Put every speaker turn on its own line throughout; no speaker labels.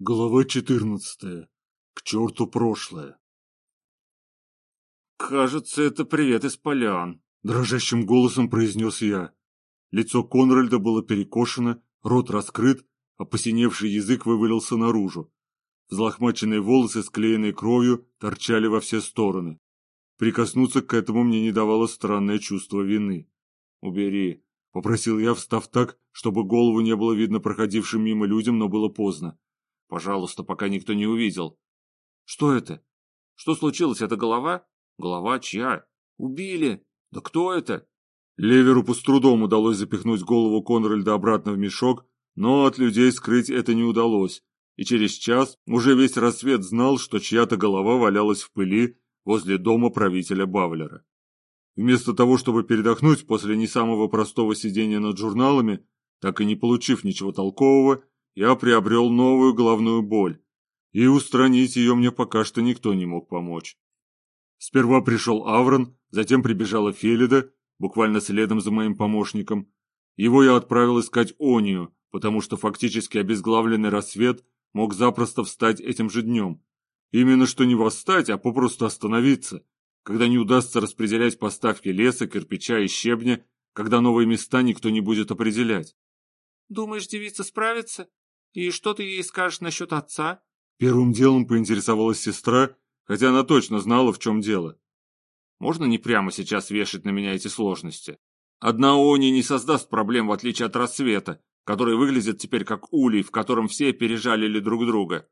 Глава четырнадцатая. К черту прошлое.
«Кажется, это привет из полян», —
дрожащим голосом произнес я. Лицо Конральда было перекошено, рот раскрыт, а посиневший язык вывалился наружу. Взлохмаченные волосы, склеенные кровью, торчали во все стороны. Прикоснуться к этому мне не давало странное чувство вины. «Убери», — попросил я, встав так, чтобы голову не было видно проходившим мимо людям, но было поздно.
Пожалуйста, пока никто не увидел. Что это? Что случилось? Это голова? Голова чья? Убили. Да кто это?
Леверу с трудом удалось запихнуть голову Конральда обратно в мешок, но от людей скрыть это не удалось, и через час уже весь рассвет знал, что чья-то голова валялась в пыли возле дома правителя Бавлера. Вместо того, чтобы передохнуть после не самого простого сидения над журналами, так и не получив ничего толкового, я приобрел новую головную боль, и устранить ее мне пока что никто не мог помочь. Сперва пришел Аврон, затем прибежала Фелида, буквально следом за моим помощником. Его я отправил искать Онию, потому что фактически обезглавленный рассвет мог запросто встать этим же днем. Именно что не восстать, а попросту остановиться, когда не удастся распределять поставки леса, кирпича и щебня, когда новые места никто не будет определять.
«Думаешь, девица справится?» «И что ты ей скажешь насчет отца?»
Первым делом поинтересовалась сестра, хотя она точно знала, в чем дело.
«Можно не прямо сейчас вешать на меня эти сложности? Одна Они не создаст проблем, в отличие от рассвета, который выглядит теперь как улей, в котором все пережалили друг друга».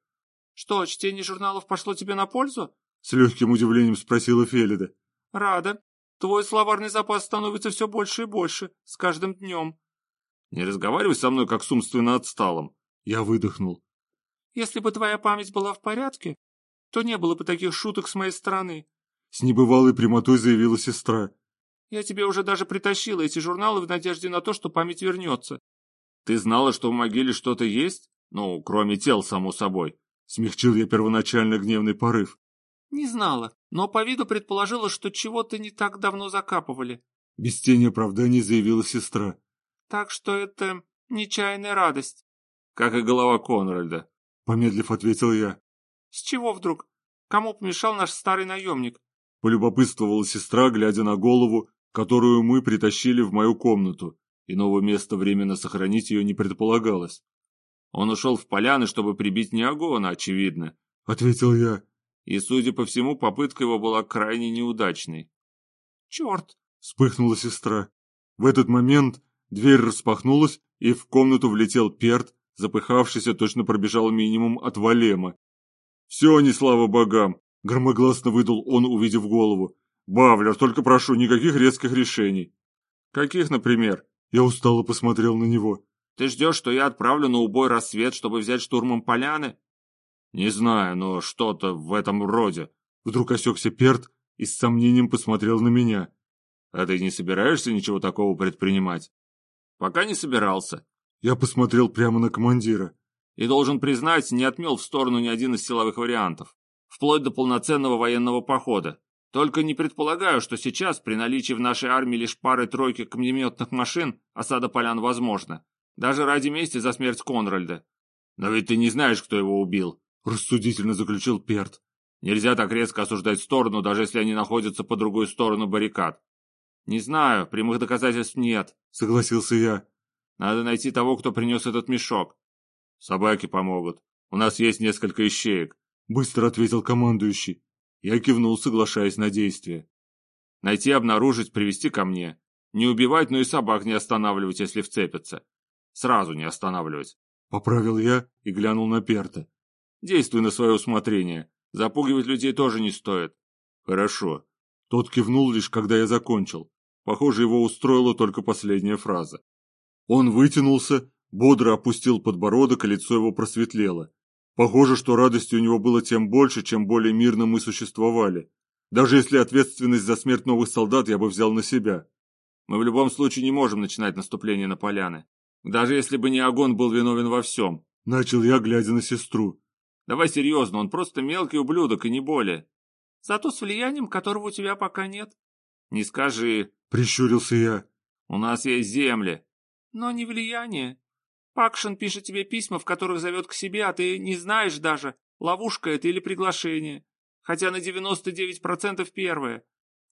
«Что, чтение журналов пошло тебе на пользу?»
С легким удивлением спросила Фелида.
«Рада. Твой словарный запас становится все больше и больше, с каждым днем».
«Не разговаривай со мной, как с умственно отсталым.
Я выдохнул.
Если бы твоя память была в порядке, то не было бы таких шуток с моей стороны.
С небывалой прямотой заявила сестра.
Я тебе уже даже притащила эти журналы в надежде на то, что память вернется.
Ты знала, что в могиле что-то есть? Ну, кроме тел, само собой.
Смягчил я первоначально гневный порыв.
Не знала, но по виду предположила, что чего-то не так давно закапывали.
Без тени оправданий заявила сестра.
Так что это нечаянная радость
как и голова Конральда.
Помедлив, ответил я.
С чего вдруг? Кому помешал наш старый наемник?
Полюбопытствовала сестра, глядя на голову, которую мы притащили в мою комнату. Иного места временно сохранить ее не предполагалось.
Он ушел в поляны, чтобы прибить Неогона, очевидно.
Ответил я.
И, судя по всему, попытка его была крайне неудачной.
Черт!
Вспыхнула сестра. В этот момент дверь распахнулась, и в комнату влетел Перт запыхавшийся, точно пробежал минимум от Валема. «Все, не слава богам!» — громогласно выдал он, увидев голову. «Бавлер, только прошу, никаких резких решений».
«Каких, например?»
Я устало посмотрел на него.
«Ты ждешь, что я отправлю на убой рассвет, чтобы взять штурмом поляны?» «Не знаю, но что-то в этом роде».
Вдруг осекся Перт и с сомнением посмотрел на меня.
«А ты не собираешься ничего такого предпринимать?» «Пока не собирался.
Я посмотрел прямо на командира.
И должен признать, не отмел в сторону ни один из силовых вариантов. Вплоть до полноценного военного похода. Только не предполагаю, что сейчас, при наличии в нашей армии лишь пары-тройки камнеметных машин, осада полян возможна. Даже ради мести за смерть Конральда. Но ведь ты не знаешь, кто его убил, рассудительно заключил Перт. Нельзя так резко осуждать сторону, даже если они находятся по другую сторону баррикад. Не знаю, прямых доказательств нет, согласился я. Надо найти того, кто принес этот мешок. Собаки помогут. У нас есть несколько ищеек.
Быстро ответил командующий. Я кивнул, соглашаясь на действие.
Найти, обнаружить, привести ко мне. Не убивать, но и собак не останавливать, если вцепятся. Сразу не останавливать.
Поправил я и глянул на Перта.
Действуй на свое усмотрение. Запугивать людей тоже не стоит.
Хорошо. Тот кивнул лишь, когда я закончил. Похоже, его устроила только последняя фраза. Он вытянулся, бодро опустил подбородок, и лицо его просветлело. Похоже, что радости у него было тем больше, чем более мирно мы существовали. Даже если ответственность за смерть новых солдат я бы взял на себя.
Мы в любом случае не можем начинать наступление на поляны. Даже если бы не Агон был виновен во всем.
Начал я, глядя на сестру.
Давай серьезно, он просто мелкий ублюдок и не более.
Зато с влиянием, которого у тебя пока нет.
Не скажи.
Прищурился я.
У нас есть земли
но не влияние.
Пакшин пишет тебе письма, в которых зовет к себе, а ты не знаешь даже, ловушка это или приглашение. Хотя на 99% первое.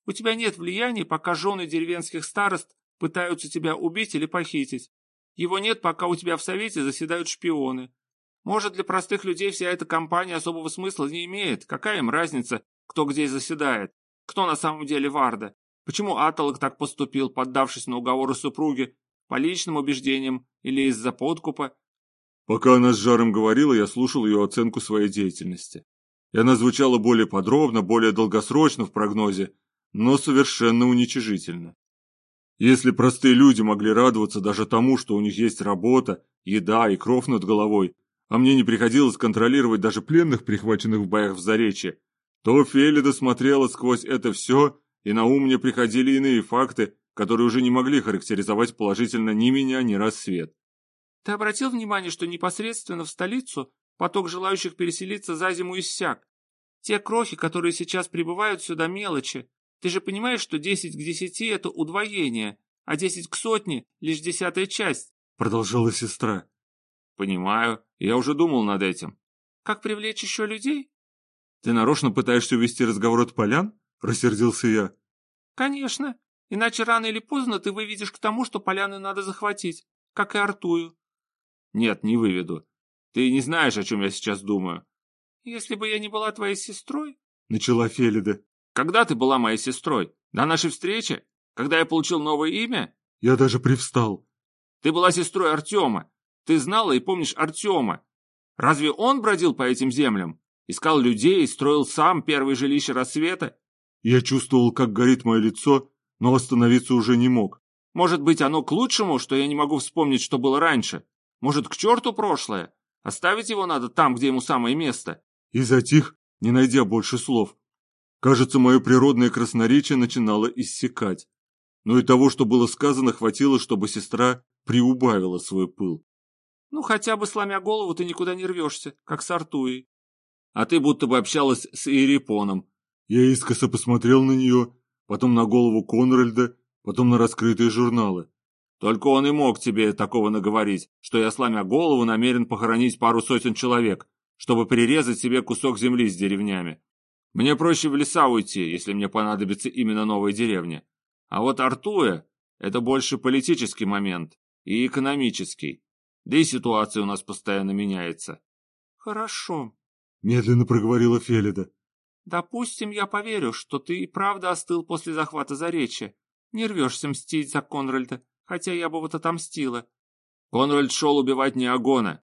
У тебя нет влияния, пока жены деревенских старост пытаются тебя убить или похитить. Его нет, пока у тебя в совете заседают шпионы. Может, для простых людей вся эта компания особого смысла не имеет. Какая им разница, кто где заседает? Кто на самом деле Варда? Почему Аталок так поступил, поддавшись на уговоры супруги? По личным убеждениям или из-за подкупа?
Пока она с жаром говорила, я слушал ее оценку своей деятельности. И она звучала более подробно, более долгосрочно в прогнозе, но совершенно уничижительно. Если простые люди могли радоваться даже тому, что у них есть работа, еда и кров над головой, а мне не приходилось контролировать даже пленных, прихваченных в боях в Заречье, то Фелида смотрела сквозь это все, и на ум мне приходили иные факты, которые уже не могли характеризовать положительно ни меня, ни рассвет.
Ты обратил внимание, что непосредственно в столицу поток желающих переселиться за зиму иссяк? Те крохи, которые сейчас прибывают сюда, мелочи. Ты же понимаешь, что 10 к 10 – это удвоение, а 10 к сотне – лишь десятая часть.
Продолжала сестра.
Понимаю, я уже думал над этим.
Как привлечь еще людей?
Ты нарочно пытаешься увести разговор от полян? Рассердился я.
Конечно. Иначе рано или поздно ты выведешь к тому, что поляны надо захватить, как и Артую.
Нет, не выведу. Ты не знаешь, о чем я сейчас думаю.
Если бы я не была твоей сестрой...
Начала Фелида.
Когда ты была моей сестрой? До нашей встречи? Когда я получил новое имя?
Я даже привстал.
Ты была сестрой Артема. Ты знала и помнишь Артема. Разве он бродил по этим землям? Искал людей и строил сам первое жилище рассвета?
Я чувствовал, как горит мое лицо, но остановиться уже не мог.
Может быть, оно к лучшему, что я не могу вспомнить, что было раньше? Может, к черту прошлое? Оставить его надо там, где ему самое место.
И затих, не найдя больше слов. Кажется, мое природное красноречие начинало иссякать. Но и того, что было сказано, хватило, чтобы сестра приубавила свой пыл.
Ну, хотя бы сломя голову, ты никуда не рвешься, как с Артуей.
А ты будто бы общалась с Иерипоном.
Я искоса посмотрел на нее, потом на голову Конральда, потом на раскрытые журналы.
Только он и мог тебе такого наговорить, что я, сломя голову, намерен похоронить пару сотен человек, чтобы прирезать себе кусок земли с деревнями. Мне проще в леса уйти, если мне понадобится именно новая деревня. А вот Артуя – это больше политический момент и экономический. Да и ситуация у нас постоянно меняется.
Хорошо,
медленно проговорила Фелида.
Допустим, я поверю, что ты и правда остыл после захвата Заречья. Не рвешься мстить за Конральда, хотя я бы вот отомстила.
Конральд шел убивать Неогона.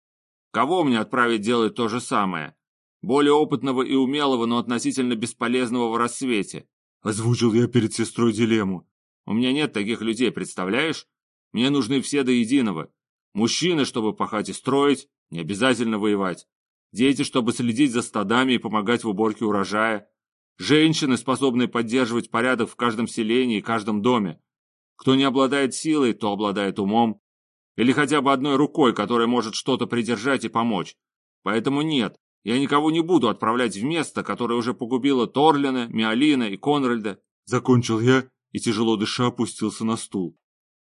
Кого мне отправить делать то же самое? Более опытного и умелого, но относительно бесполезного в рассвете.
Озвучил я перед сестрой дилемму.
У меня нет таких людей, представляешь? Мне нужны все до единого. Мужчины, чтобы пахать и строить, не обязательно воевать. Дети, чтобы следить за стадами и помогать в уборке урожая. Женщины, способные поддерживать порядок в каждом селении и каждом доме. Кто не обладает силой, то обладает умом. Или хотя бы одной рукой, которая может что-то придержать и помочь. Поэтому нет, я никого не буду отправлять в место, которое уже погубило Торлина, Миолина и Конральда.
Закончил я и, тяжело дыша, опустился на стул.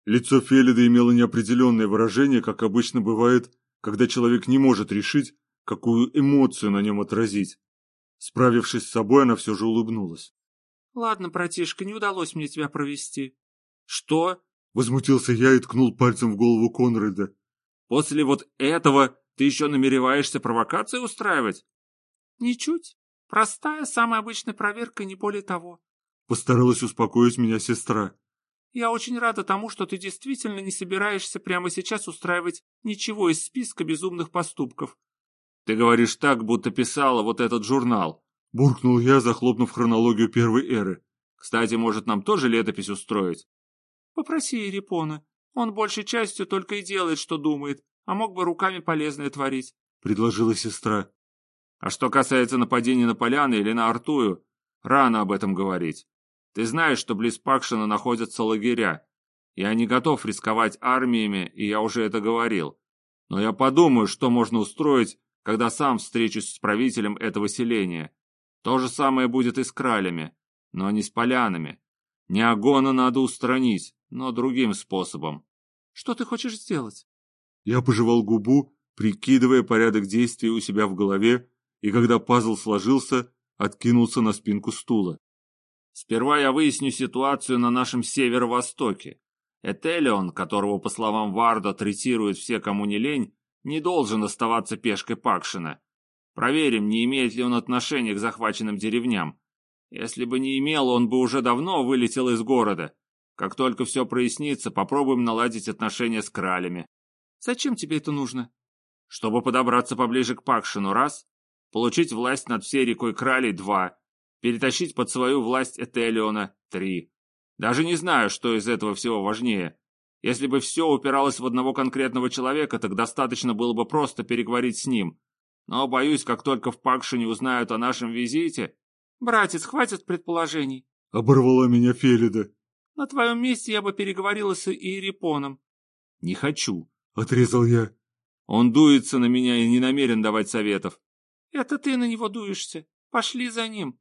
Лицо Фелида имело неопределенное выражение, как обычно бывает, когда человек не может решить, какую эмоцию на нем отразить. Справившись с собой, она все же улыбнулась.
«Ладно, братишка, не удалось мне тебя провести».
«Что?»
— возмутился я и ткнул пальцем в голову Конрада.
«После вот этого ты еще намереваешься провокации устраивать?»
«Ничуть. Простая, самая обычная проверка, не более того».
Постаралась успокоить меня сестра.
Я очень рада тому, что ты действительно не собираешься прямо сейчас устраивать ничего из списка безумных поступков.
Ты говоришь так, будто писала вот этот журнал.
Буркнул я, захлопнув хронологию первой эры.
Кстати, может, нам тоже летопись устроить?
Попроси Ерипона. Он большей частью только и делает, что думает, а мог бы руками полезное творить.
Предложила сестра.
А что касается нападения на поляны или на Артую, рано об этом говорить. Ты знаешь, что близ Пакшина находятся лагеря. Я не готов рисковать армиями, и я уже это говорил. Но я подумаю, что можно устроить, когда сам встречусь с правителем этого селения. То же самое будет и с кралями, но не с полянами. Неагона надо устранить, но другим способом.
Что ты хочешь сделать?
Я пожевал губу, прикидывая порядок действий у себя в голове, и когда пазл сложился, откинулся на спинку стула.
Сперва я выясню ситуацию на нашем северо-востоке. Этелион, которого, по словам Варда, третируют все, кому не лень, не должен оставаться пешкой Пакшина. Проверим, не имеет ли он отношения к захваченным деревням. Если бы не имел, он бы уже давно вылетел из города. Как только все прояснится, попробуем наладить отношения с кралями.
Зачем тебе это нужно?
Чтобы подобраться поближе к Пакшину, раз. Получить власть над всей рекой Кралей, два. Перетащить под свою власть Этелиона, три. Даже не знаю, что из этого всего важнее. Если бы все упиралось в одного конкретного человека, так достаточно было бы просто переговорить с ним. Но, боюсь, как только в Пакшине узнают о нашем визите...
Братец, хватит предположений.
Оборвала меня Фелида.
На твоем месте я бы переговорила с Иерипоном.
Не хочу.
Отрезал я.
Он дуется на меня и не намерен давать советов.
Это ты на него дуешься. Пошли за ним.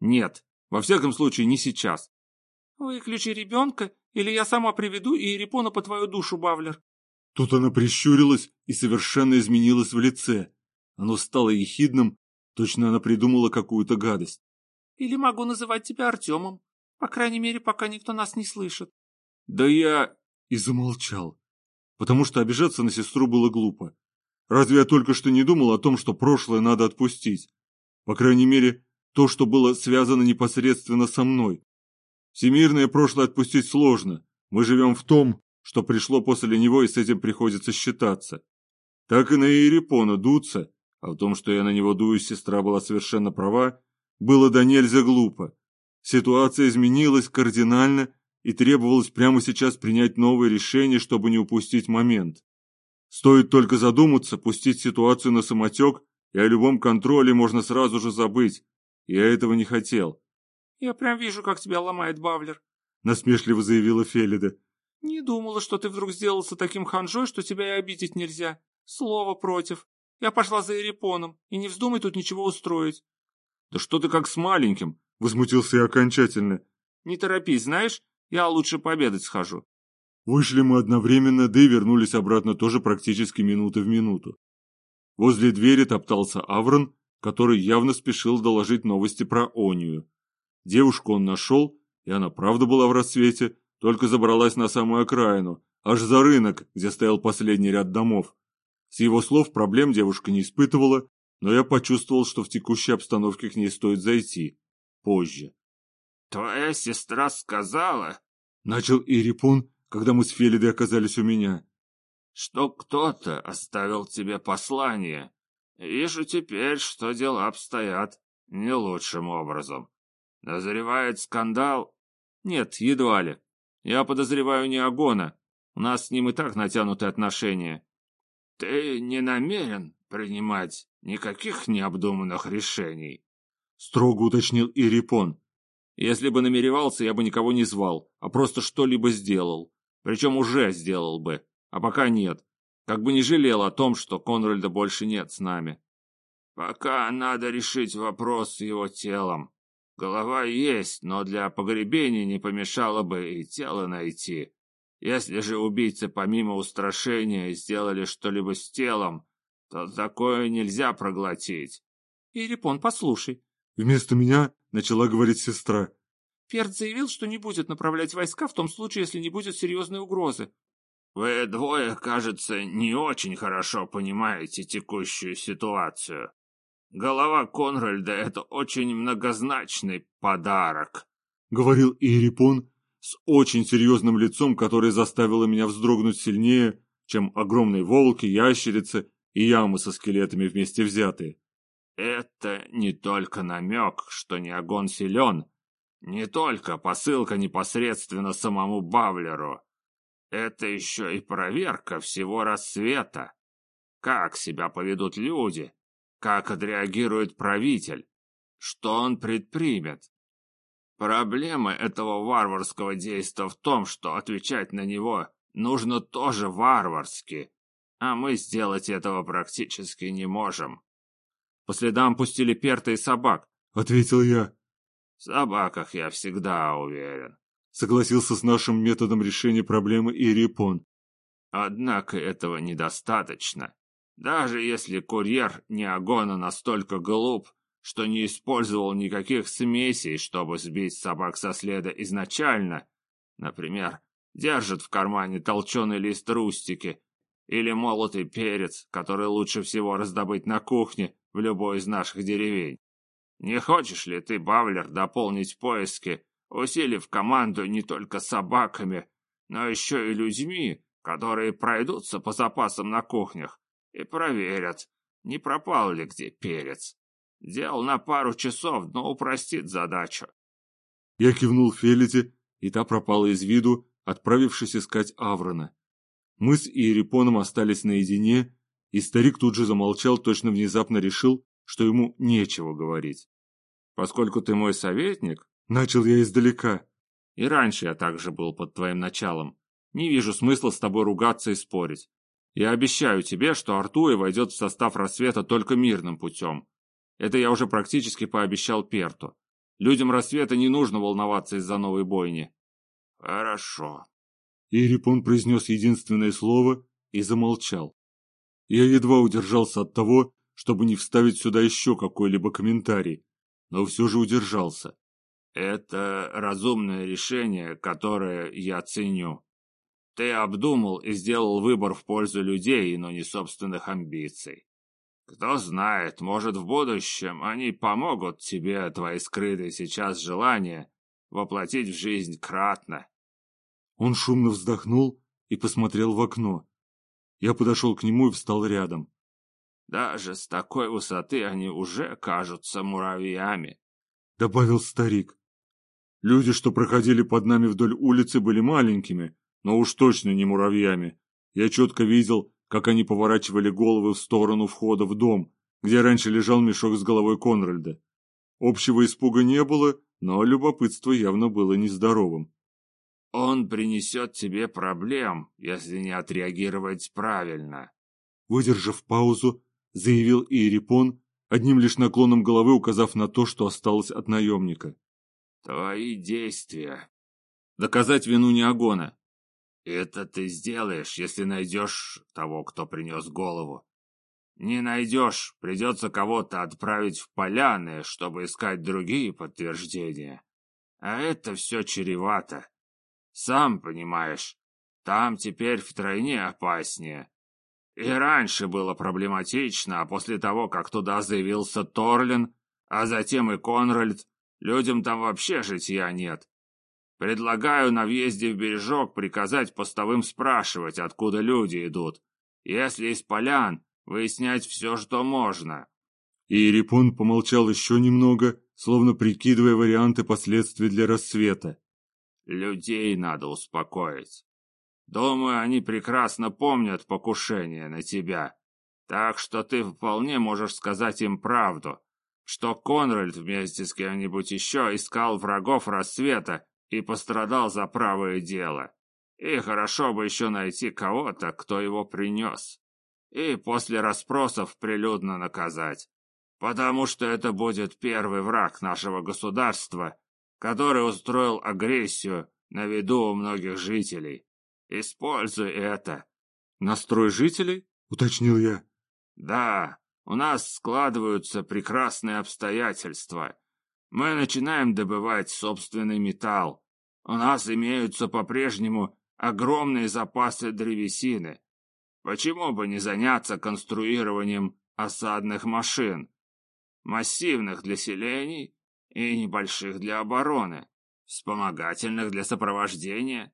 Нет, во всяком случае, не сейчас.
Выключи ребенка, или я сама приведу Иерипона по твою душу, Бавлер.
Тут она прищурилась и совершенно изменилась в лице. Оно стало ехидным, точно она придумала какую-то гадость.
Или могу называть тебя Артемом. По крайней мере, пока никто нас не слышит.
Да я... И замолчал. Потому что обижаться на сестру было глупо. Разве я только что не думал о том, что прошлое надо отпустить? По крайней мере, то, что было связано непосредственно со мной. Всемирное прошлое отпустить сложно. Мы живем в том, что пришло после него, и с этим приходится считаться. Так и на Иерипона дуться, а в том, что я на него дуюсь, сестра была совершенно права, было до нельзя глупо. Ситуация изменилась кардинально, и требовалось прямо сейчас принять новое решение, чтобы не упустить момент. Стоит только задуматься, пустить ситуацию на самотек, и о любом контроле можно сразу же забыть. Я этого не хотел.
«Я прям вижу, как тебя ломает Бавлер», —
насмешливо заявила Фелида.
«Не думала, что ты вдруг сделался таким ханжой, что тебя и обидеть нельзя. Слово против. Я пошла за Эрипоном, и не вздумай тут ничего устроить».
«Да что ты как с маленьким?» — возмутился я окончательно.
«Не торопись, знаешь, я лучше пообедать схожу».
Вышли мы одновременно, да и вернулись обратно тоже практически минуты в минуту. Возле двери топтался Аврон, который явно спешил доложить новости про Онию. Девушку он нашел, и она правда была в рассвете, только забралась на самую окраину, аж за рынок, где стоял последний ряд домов. С его слов проблем девушка не испытывала, но я почувствовал, что в текущей обстановке к ней стоит зайти. Позже.
«Твоя сестра сказала...»
Начал Ирипун, когда мы с Фелидой оказались у меня.
«Что кто-то оставил тебе послание. Вижу теперь, что дела обстоят не лучшим образом. Назревает скандал? Нет, едва ли. Я подозреваю не Агона. У нас с ним и так натянутые отношения. Ты не намерен принимать никаких необдуманных решений?
Строго уточнил Ирипон.
Если бы намеревался, я бы никого не звал, а просто что-либо сделал. Причем уже сделал бы. А пока нет. Как бы не жалел о том, что Конральда больше нет с нами. Пока надо решить вопрос с его телом. Голова есть, но для погребения не помешало бы и тело найти. Если же убийцы помимо устрашения сделали что-либо с телом, то такое нельзя проглотить.
Ирипон, послушай.
Вместо меня начала говорить сестра.
Ферд заявил, что не будет направлять войска в том случае, если не будет серьезной угрозы.
Вы двое, кажется, не очень хорошо понимаете текущую ситуацию. Голова Конральда — это очень многозначный подарок, —
говорил Иерипон с очень серьезным лицом, которое заставило меня вздрогнуть сильнее, чем огромные волки, ящерицы и ямы со скелетами вместе взятые.
Это не только намек, что Неогон силен, не только посылка непосредственно самому Бавлеру. Это еще и проверка всего рассвета. Как себя поведут люди, как отреагирует правитель? Что он предпримет? Проблема этого варварского действа в том, что отвечать на него нужно тоже варварски, а мы сделать этого практически не можем.
По следам пустили перта и собак, — ответил я.
В собаках я всегда уверен.
Согласился с нашим методом решения проблемы Ирипон.
Однако этого недостаточно. Даже если курьер Неогона настолько глуп, что не использовал никаких смесей, чтобы сбить собак со следа изначально, например, держит в кармане толченый лист рустики или молотый перец, который лучше всего раздобыть на кухне в любой из наших деревень. Не хочешь ли ты, Бавлер, дополнить поиски, усилив команду не только собаками, но еще и людьми, которые пройдутся по запасам на кухнях и проверят, не пропал ли где перец. Дел на пару часов, но упростит задачу.
Я кивнул Фелите, и та пропала из виду, отправившись искать Аврона. Мы с Иерипоном остались наедине, и старик тут же замолчал, точно внезапно решил, что ему нечего говорить.
«Поскольку ты мой советник...»
Начал я издалека.
«И раньше я также был под твоим началом. Не вижу смысла с тобой ругаться и спорить. Я обещаю тебе, что Артуя войдет в состав рассвета только мирным путем. Это я уже практически пообещал Перту. Людям рассвета не нужно волноваться из-за новой бойни.
Хорошо.
Ирипон произнес единственное слово и замолчал. Я едва удержался от того, чтобы не вставить сюда еще какой-либо комментарий, но все же удержался.
Это разумное решение, которое я ценю. Ты обдумал и сделал выбор в пользу людей, но не собственных амбиций. Кто знает, может, в будущем они помогут тебе твои скрытые сейчас желания воплотить в жизнь кратно.
Он шумно вздохнул и посмотрел в окно. Я подошел к нему и встал рядом.
Даже с такой высоты они уже кажутся муравьями, —
добавил старик. Люди, что проходили под нами вдоль улицы, были маленькими, но уж точно не муравьями. Я четко видел, как они поворачивали головы в сторону входа в дом, где раньше лежал мешок с головой Конральда. Общего испуга не было, но любопытство явно было нездоровым.
«Он принесет тебе проблем, если не отреагировать правильно»,
Выдержав паузу, заявил Иерипон, одним лишь наклоном головы указав на то, что осталось от наемника.
«Твои действия».
«Доказать вину Неогона»,
это ты сделаешь, если найдешь того, кто принес голову. Не найдешь, придется кого-то отправить в поляны, чтобы искать другие подтверждения. А это все чревато. Сам понимаешь, там теперь втройне опаснее. И раньше было проблематично, а после того, как туда заявился Торлин, а затем и Конральд, людям там вообще житья нет. Предлагаю на въезде в бережок приказать постовым спрашивать, откуда люди идут. Если из полян, выяснять все, что можно.
И Рипон помолчал еще немного, словно прикидывая варианты последствий для рассвета.
Людей надо успокоить. Думаю, они прекрасно помнят покушение на тебя. Так что ты вполне можешь сказать им правду, что Конральд вместе с кем-нибудь еще искал врагов рассвета и пострадал за правое дело. И хорошо бы еще найти кого-то, кто его принес. И после расспросов прилюдно наказать. Потому что это будет первый враг нашего государства, который устроил агрессию на виду у многих жителей. Используй это.
Настрой жителей? Уточнил я.
Да, у нас складываются прекрасные обстоятельства, мы начинаем добывать собственный металл. У нас имеются по-прежнему огромные запасы древесины. Почему бы не заняться конструированием осадных машин, массивных для селений и небольших для обороны, вспомогательных для сопровождения?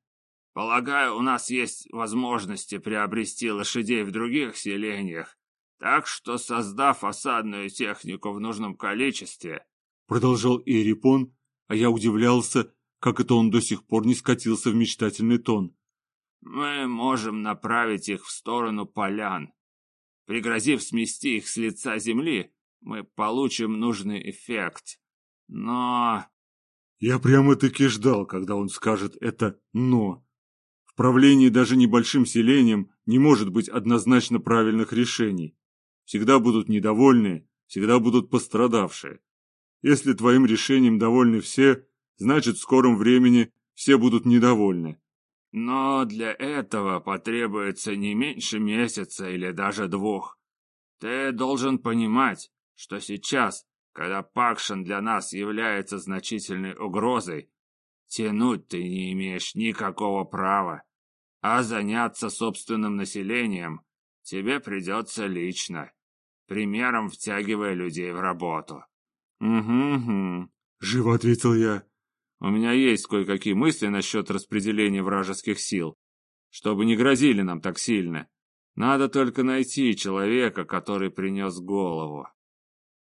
Полагаю, у нас есть возможности приобрести лошадей в других селениях, так что, создав осадную технику в нужном количестве,
Продолжал Иерипон, а я удивлялся, как это он до сих пор не скатился в мечтательный тон.
«Мы можем направить их в сторону полян. Пригрозив смести их с лица земли, мы получим нужный эффект. Но...»
Я прямо-таки ждал, когда он скажет это «но». В правлении даже небольшим селением не может быть однозначно правильных решений. Всегда будут недовольные, всегда будут пострадавшие. Если твоим решением довольны все, значит в скором времени все будут недовольны.
Но для этого потребуется не меньше месяца или даже двух. Ты должен понимать, что сейчас, когда Пакшин для нас является значительной угрозой, тянуть ты не имеешь никакого права, а заняться собственным населением тебе придется лично, примером втягивая людей в работу.
«Угу-угу», — живо ответил я.
«У меня есть кое-какие мысли насчет распределения вражеских сил, чтобы не грозили нам так сильно. Надо только найти человека, который принес голову».